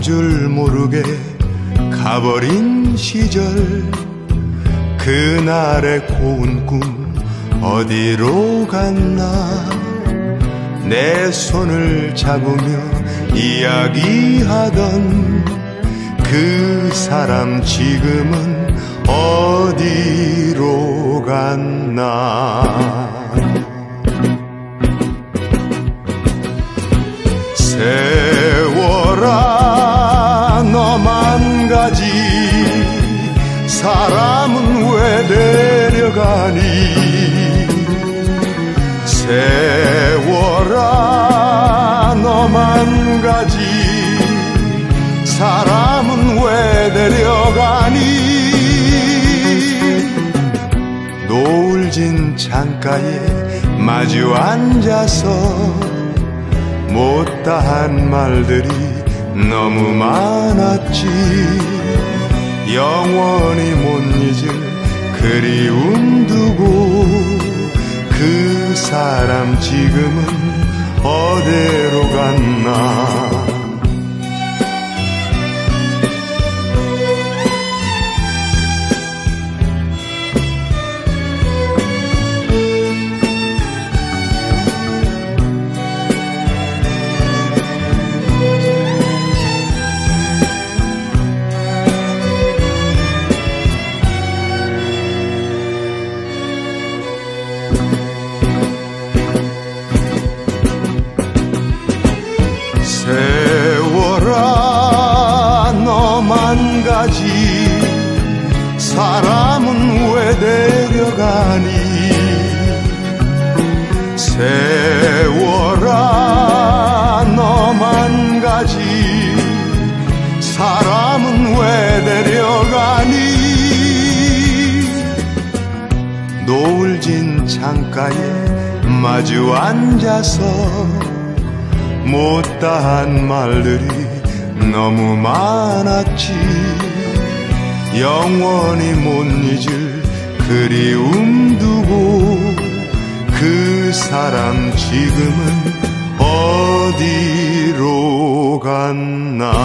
줄 모르게 가버린 시절. 그날의 고운 꿈 어디로 갔나? 내 손을 잡으며 이야기하던 그 사람 지금은 가지 사람은 왜 데려가니? 세월아 너만 가지. 사람은 왜 데려가니? 노을 진 창가에 마주 앉아서 못다한 말들이 너무 많았지. 영원히 못 잊을 그리움 두고 그 사람 지금은 어디로 갔나 데려가니 세월아 너만 가지. 사람은 왜 데려가니? 노을 진 창가에 마주 앉아서 못다한 말들이 너무 많았지. 영원히 못 잊을 그리움 두고 그 사람 지금은 어디로 갔나